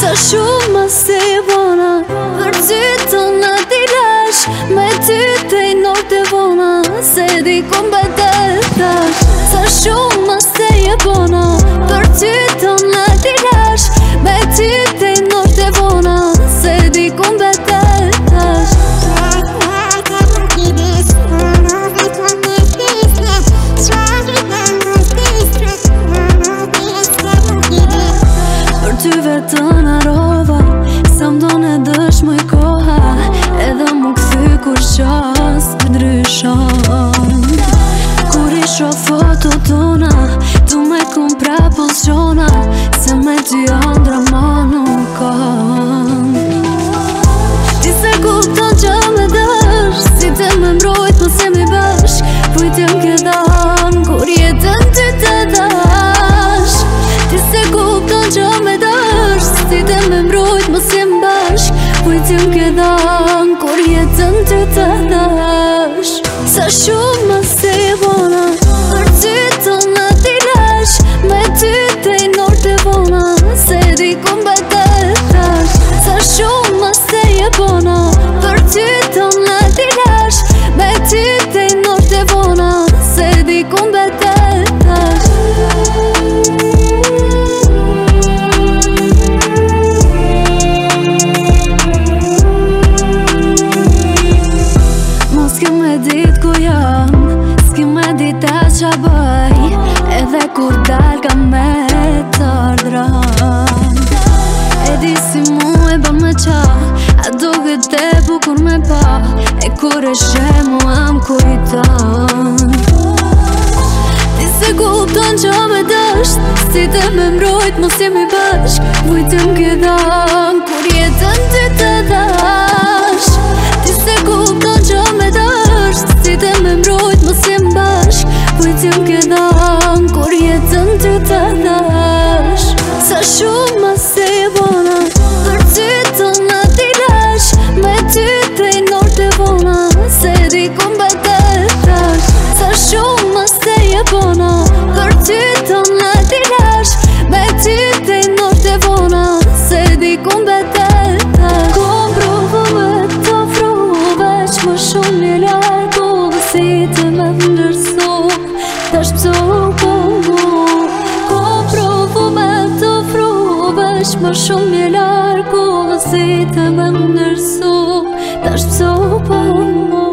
Sa shumë më se vona Për ty të në t'i lash Me ty të i nuk të vona Se di kumbë të tash Sa shumë të narova Sa më do në dëshmë i koha Edhe më këthy kur qas ndryshon Kur i shofo të të të të dash sevona. bëj Edhe kur dal ka me të ardhran E di si mu e ba me qa A do gëtë e bukur me pa E kur e shë mu am kujton Ti se kupton që me dësht Si të me mrujt, mos jemi bëshk Vujtëm këdash 있잖아 shumë një larku Se të më nërsu Ta shpëso për mu